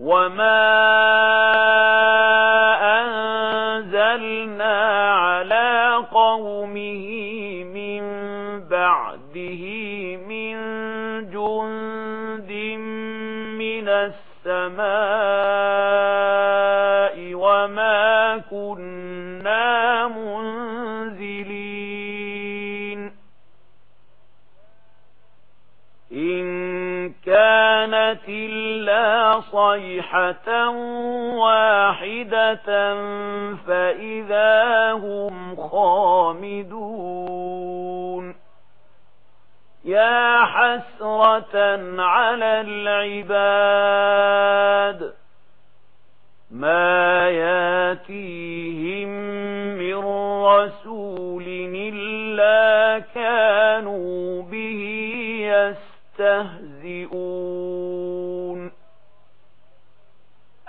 وما صيحة واحدة فإذا هم خامدون يا حسرة على العباد ما ياتيهم من رسول إلا كانوا به يستهزئون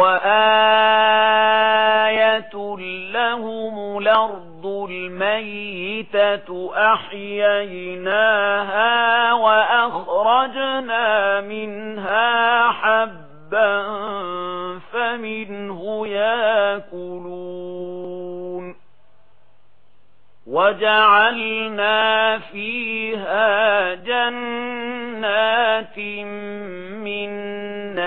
وآية لهم الأرض الميتة أحييناها وأخرجنا منها حبا فمنه ياكلون وجعلنا فيها جنات من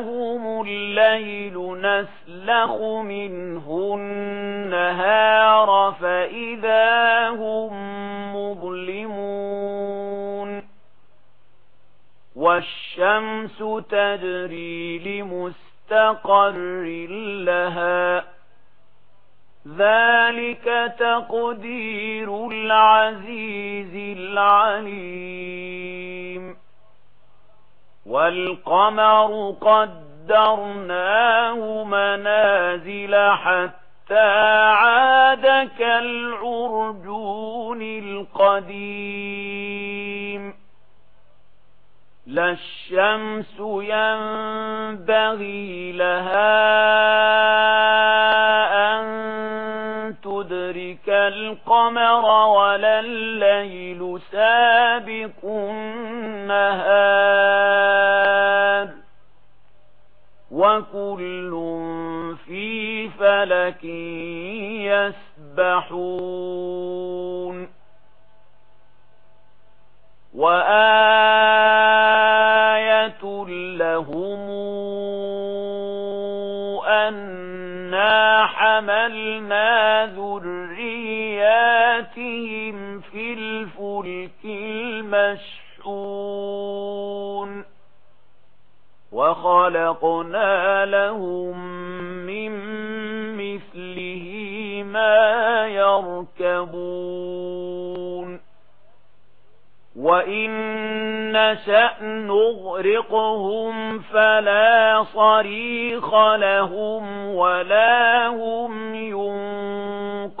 نسلهم الليل نسلخ منه النهار فإذا هم مظلمون والشمس تجري لمستقر لها ذلك تقدير العزيز العليم والقمر قدرناه منازل حتى عاد كالعرجون القديم لا الشمس ينبغي لها أن يدرك القمر ولا الليل سابق النهار وكل في فلك يسبحون وآل بِهِمْ فِي الْفُلْكِ الْمَشْحُونِ وَخَلَقْنَا لَهُم مِّن مِّثْلِهِ مَا يَرْكَبُونَ وَإِن نَّشَأْ نُغْرِقْهُمْ فَلَا صَرِيخَ لَهُمْ وَلَا هُمْ يُنقَذُونَ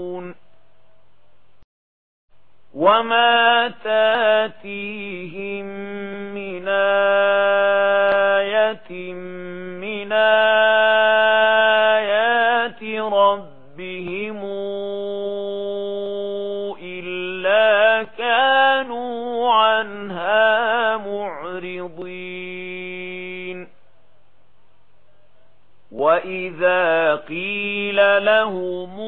وما تاتيهم من آية من آيات ربهم إلا كانوا عنها معرضين وإذا قيل لهم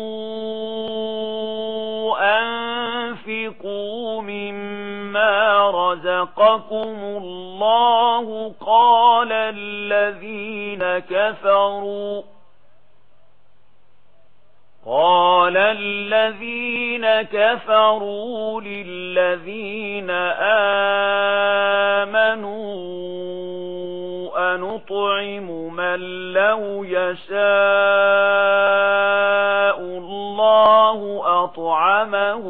خلقكم الله قال الذين كفروا قال الذين كفروا للذين آمنوا أنطعم من لو يشاء الله أطعمه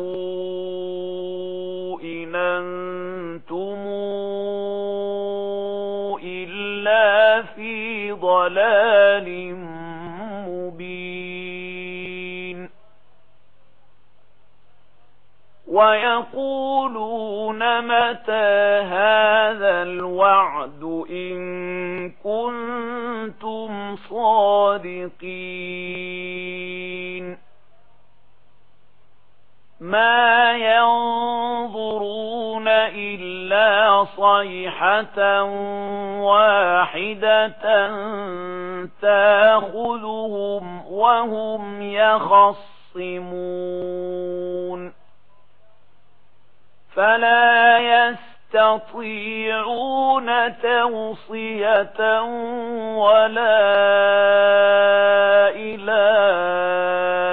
ضلال مبين. ويقولون متى هذا الوعد إن كنتم صادقين. ما ينظر صيحة واحدة تاخذهم وهم يخصمون فلا يستطيعون توصية ولا إله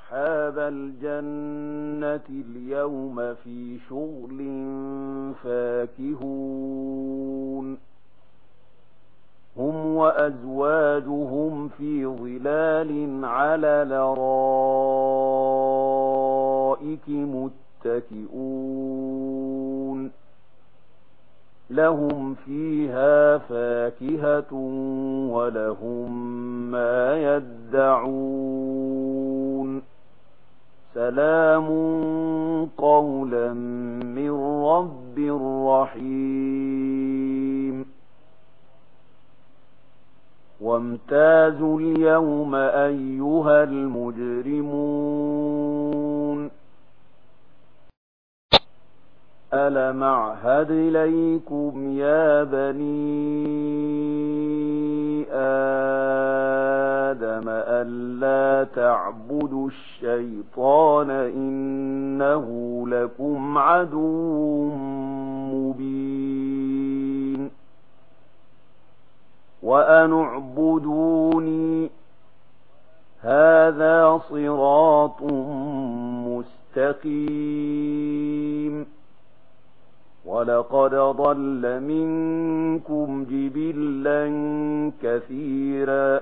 أصحاب الجنة اليوم في شغل فاكهون. هم وأزواجهم في ظلال على لرائك متكئون. لهم فيها فاكهة ولهم ما يدعون. سلام قولا من رب رحيم. وامتاز اليوم أيها المجرمون. ألم أعهد إليكم يا بني آدم آدم ألا تعبدوا الشيطان إنه لكم عدو مبين وأن اعبدوني هذا صراط مستقيم ولقد ضل منكم جبلا كثيرا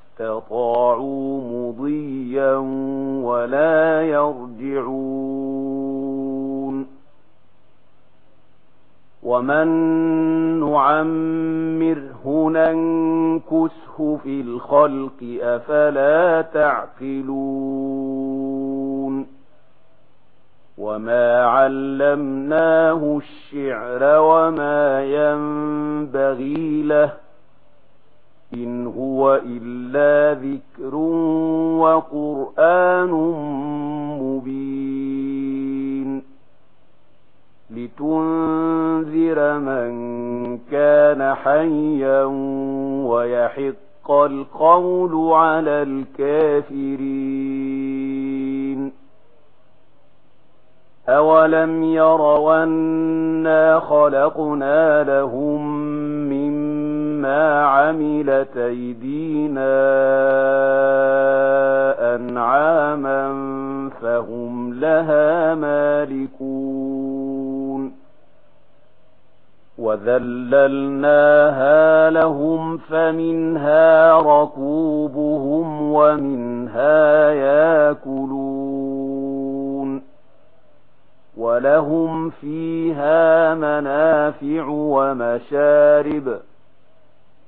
استطاعوا مضيا ولا يرجعون ومن نعمره ننكسه في الخلق أفلا تعقلون وما علمناه الشعر وما ينبغي له إن هو إلا ذكر وقرآن مبين لتنذر من كان حيا ويحق القول على الكافرين أولم يروا أنا خلقنا لهم بما عملت أيدينا أنعاما فهم لها مالكون وذللناها لهم فمنها ركوبهم ومنها ياكلون ولهم فيها منافع ومشارب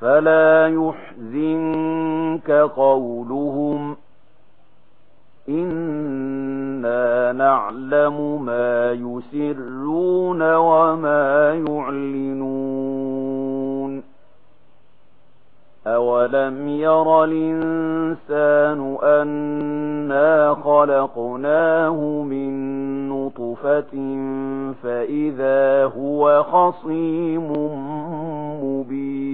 فلا يحزنك قولهم. إنا نعلم ما يسرون وما يعلنون. أولم ير الإنسان أنا خلقناه من نطفة فإذا هو خصيم مبين.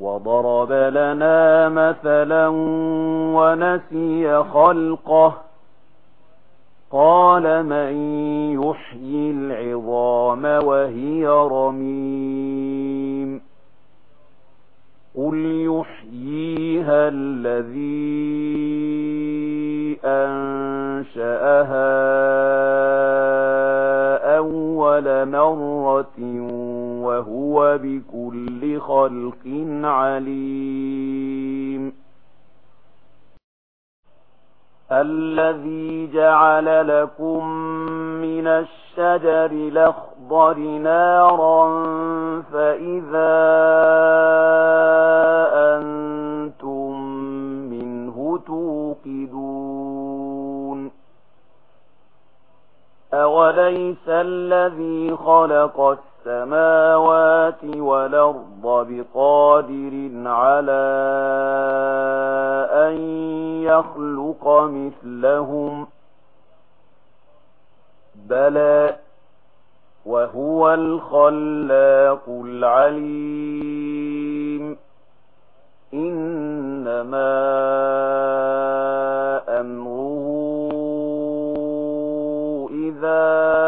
وضرب لنا مثلا ونسي خلقه قال من يحيي العظام وهي رميم قل يحييها الذي أنشأها أول مرة وهو بكل خلق عليم الذي جعل لكم من الشجر الأخضر نارا فإذا أنتم منه توقدون أوليس الذي خلق الشجر السماوات والأرض بقادر على أن يخلق مثلهم بلى وهو الخلاق العليم إنما أمره إذا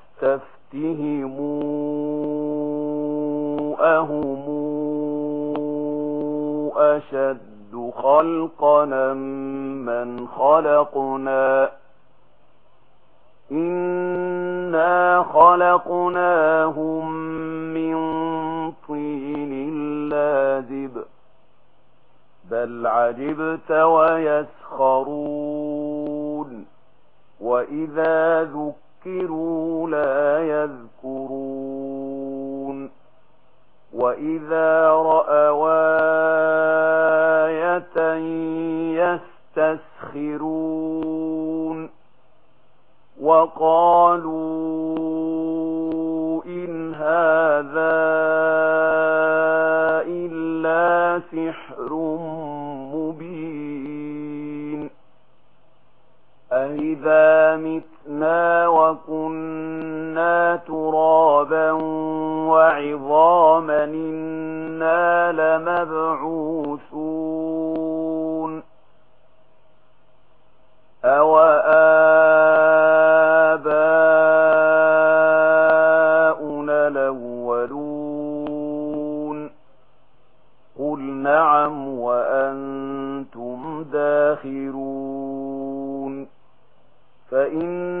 تفتهم أهم أشد خلقنا من خلقنا إنا خلقناهم من طين لازب بل عجبت ويسخرون وإذا ذكرون ذكروا لا يذكرون وإذا رأوا آية يستسخرون وقالوا إن هذا إلا سحر مبين أهذا مت متنا وكنا ترابا وعظاما إنا لمبعوثون أَوَآبَاؤُنَا الأولون قل نعم وأنتم داخرون فإن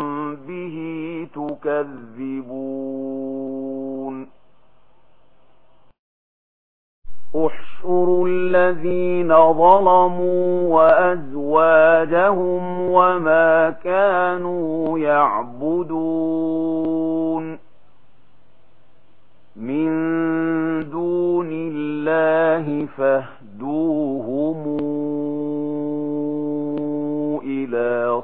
به تكذبون. احشروا الذين ظلموا وأزواجهم وما كانوا يعبدون. من دون الله فاهدوهم إلى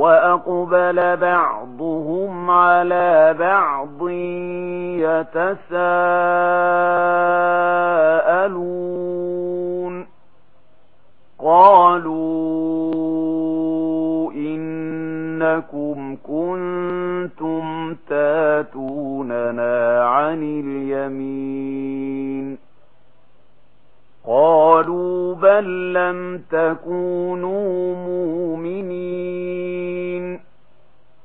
وأقبل بعضهم على بعض يتساءلون قالوا إنكم كنتم تاتوننا عن اليمين قالوا بل لم تكونوا مؤمنين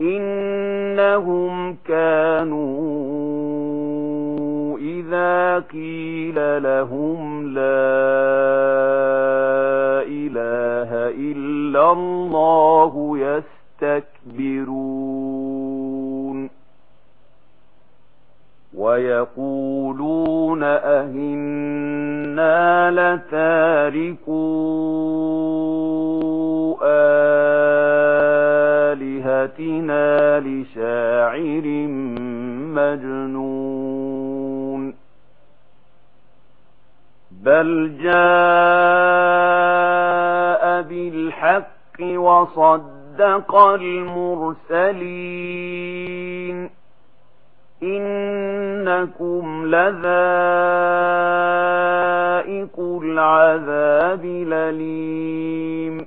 إنهم كانوا إذا قيل لهم لا إله إلا الله يستكبرون ويقولون أهنا لتاركوا آه آياتنا لشاعر مجنون بل جاء بالحق وصدق المرسلين إنكم لذائق العذاب لليم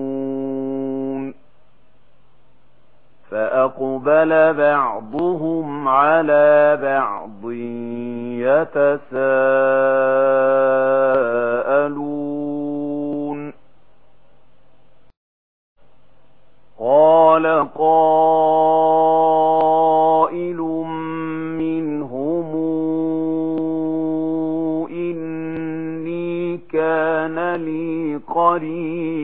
وأقبل بعضهم على بعض يتساءلون قال قائل منهم إني كان لي قريب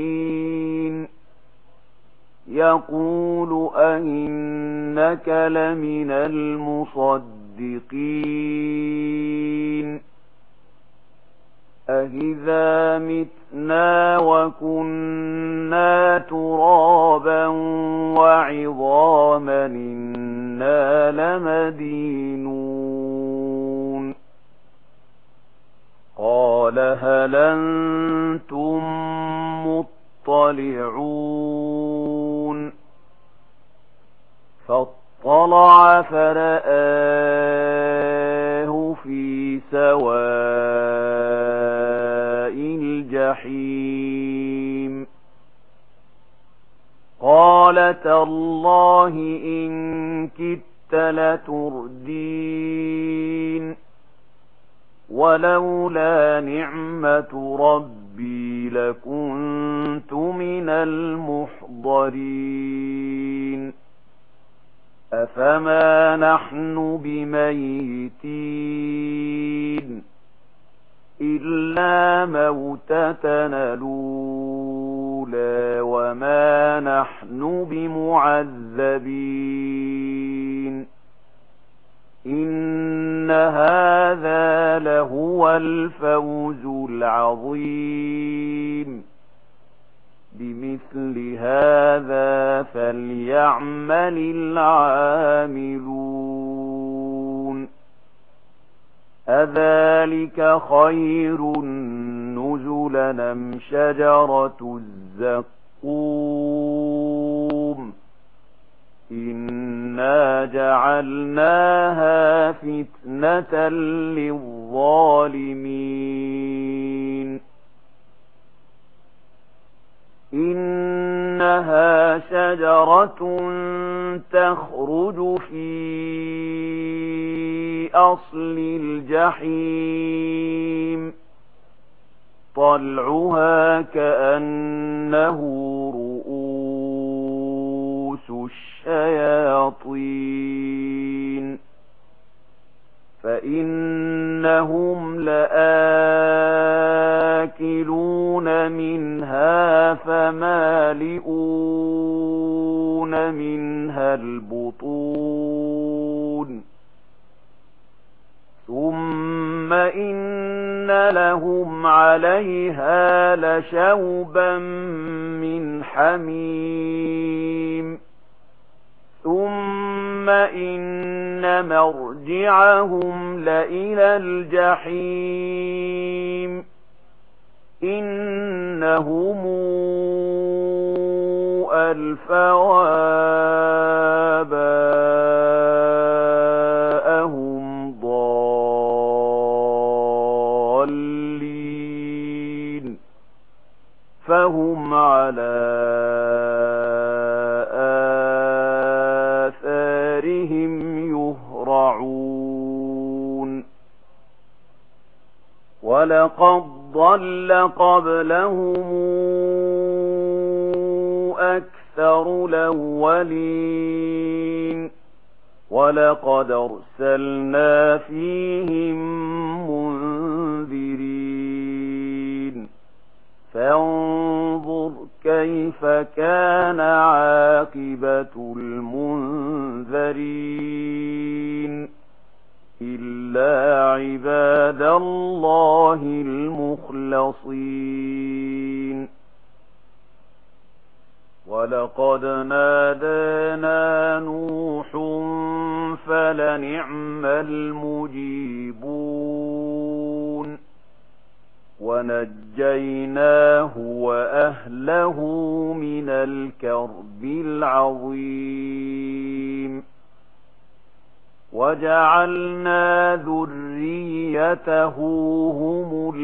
يقول أئنك لمن المصدقين أهذا متنا وكنا ترابا وعظاما إنا لمدينون قال هل أنتم مطلعون فاطلع فرآه في سواء الجحيم. قالت الله إن كدت لتردين. ولولا نعمة ربي لكنت من المحضرين. أفما نحن بميتين إلا موتتنا الأولى وما نحن بمعذبين إن هذا لهو الفوز العظيم بمثل هذا فليعمل العاملون. أذلك خير نزل أم شجرة الزقوم؟ إنا جعلناها فتنة للظالمين. إنها شجرة تخرج في أصل الجحيم. طلعها كأنه رؤوس الشياطين. فإنهم لآكلون منها فمالئون منها البطون ثم إن لهم عليها لشوبا من حميم ثم إن مرجعهم لإلى الجحيم إنهم ألفوا ضالين فهم على وَلَقَدْ ضَلَّ قَبْلَهُمْ أَكْثَرُ الْأَوَّلِينَ وَلَقَدْ أَرْسَلْنَا فِيهِمْ مُنذِرِينَ فَانظُرْ كَيْفَ كَانَ عَاقِبَةُ الْمُنذَرِينَ إلا عباد الله المخلصين. ولقد نادانا نوح فلنعم المجيبون. ونجيناه وأهله من الكرب العظيم. وجعلنا ذريته هم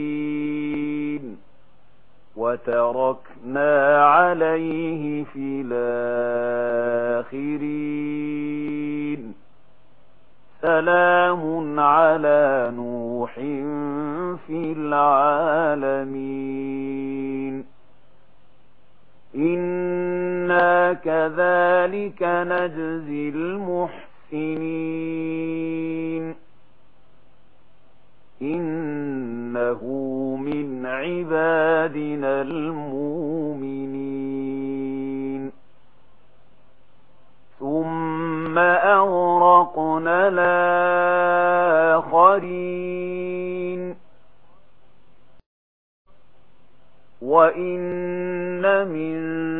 الباقين وتركنا عليه في الآخرين سلام على نوح في العالمين إن كَذَلِكَ نجزي المحسنين إنه من عبادنا المؤمنين ثم أغرقنا الآخرين وإن من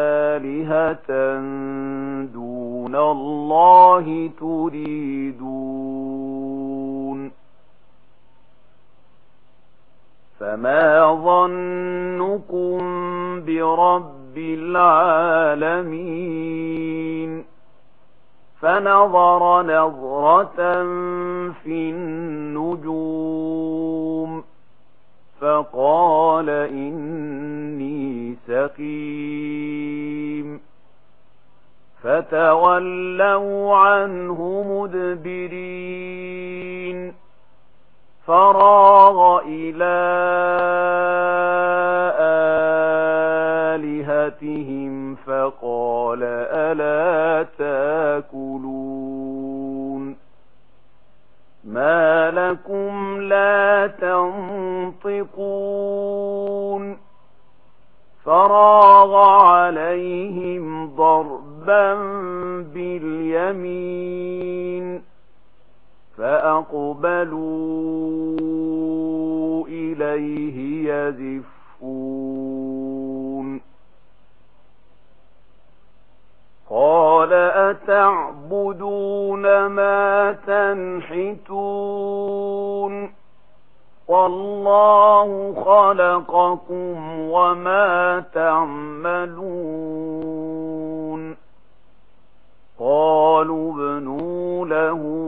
كنالهة دون الله تريدون فما ظنكم برب العالمين فنظر نظرة في النجوم فقال إني سقيم. فتولوا عنه مدبرين. فراغ إلى آلهتهم فقال ألا تأكلون. ما لكم لا تنطقون فراغ عليهم ضربا باليمين فأقبلوا إليه يزفون قال أتعبدون ما تنحتون والله خلقكم وما تعملون قالوا ابنوا له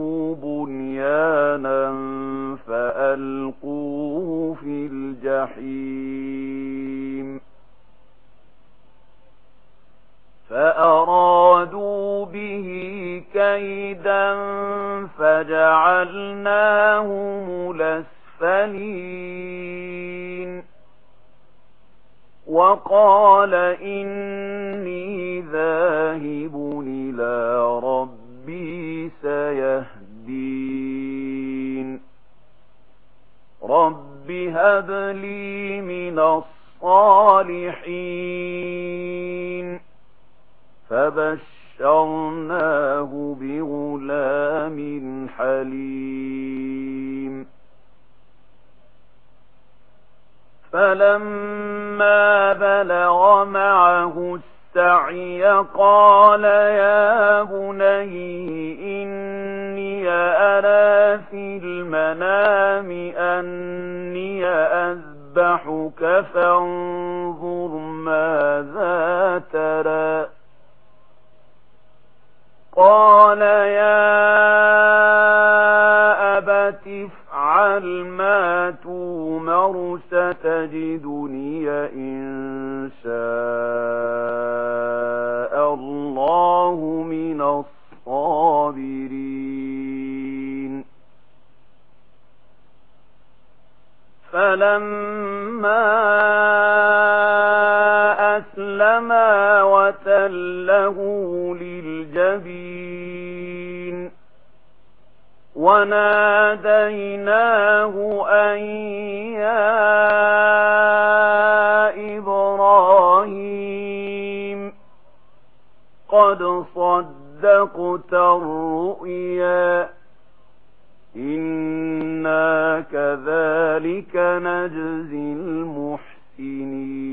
تفعل ما تومر ستجدني إن شاء الله من الصابرين. فلما أسلما وتله للجبين وناديناه أن يا إبراهيم قد صدقت الرؤيا إنا كذلك نجزي المحسنين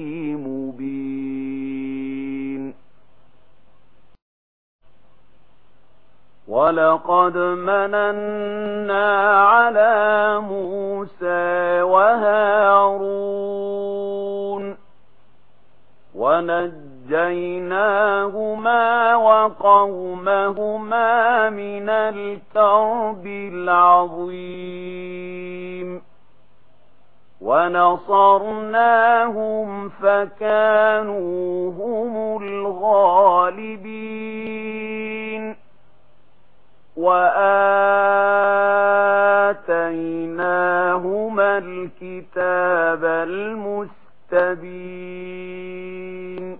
وَلَقَدْ مَنَنَّا عَلَى مُوسَى وَهَارُونَ وَنَجَّيْنَاهُمَا وَقَوْمَهُمَا مِنَ الْكَرْبِ الْعَظِيمِ وَنَصَرْنَاهُمْ فَكَانُوا هُمُ الْغَالِبِينَ وآتيناهما الكتاب المستبين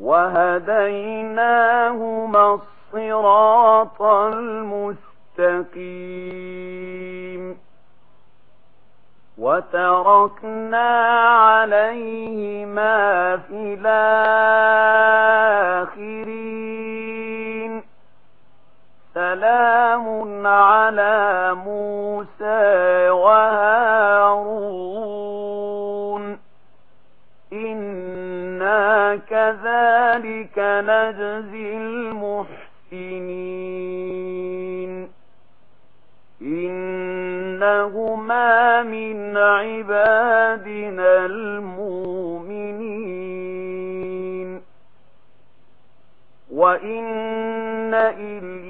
وهديناهما الصراط المستقيم وتركنا عليهما في الآخرين سلام على موسى وهارون. إنا كذلك نجزي المحسنين. إنهما من عبادنا المؤمنين. وإن إليا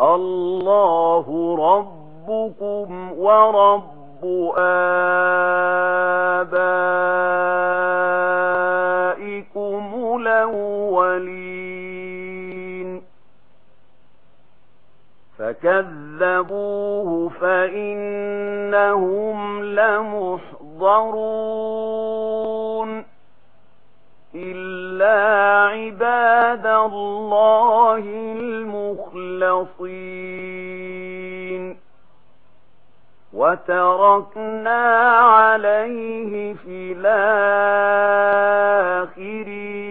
الله ربكم ورب آبائكم الأولين فكذبوه فإنهم لمحضرون إلا عباد الله المخلصين وتركنا عليه في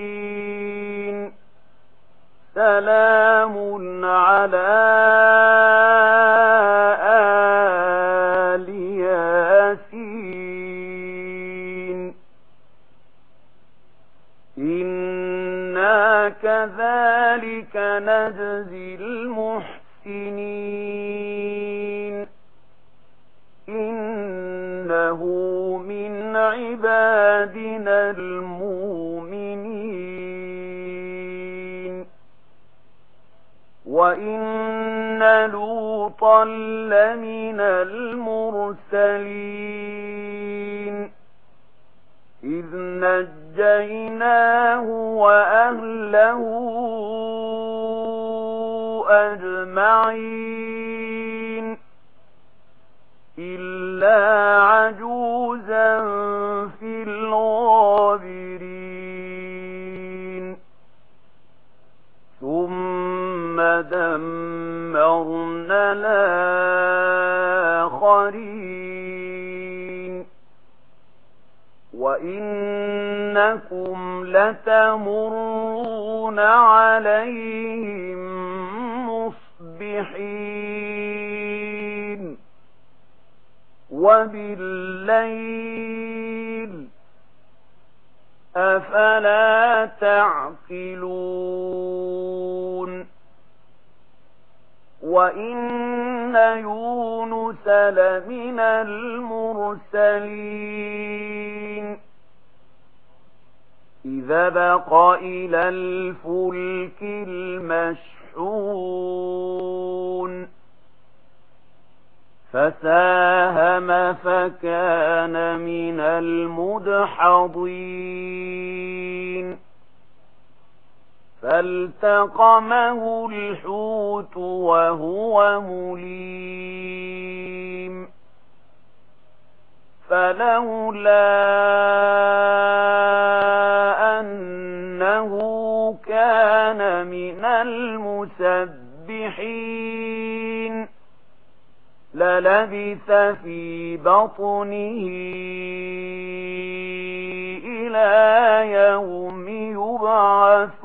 الآخرين سلام على نجزي المحسنين. إنه من عبادنا المؤمنين. وإن لوطا لمن المرسلين. إذ نجيناه وأهله أجمعين إلا عجوزا في الغابرين ثم دمرنا الآخرين وإنكم لتمرون عليهم الصالحين. وبالليل أفلا تعقلون. وإن يونس لمن المرسلين. إذا بق إلى الفلك المشهور يصلحون فساهم فكان من المدحضين فالتقمه الحوت وهو مليم فلولا أن إنه كان من المسبحين للبث في بطنه إلى يوم يبعثون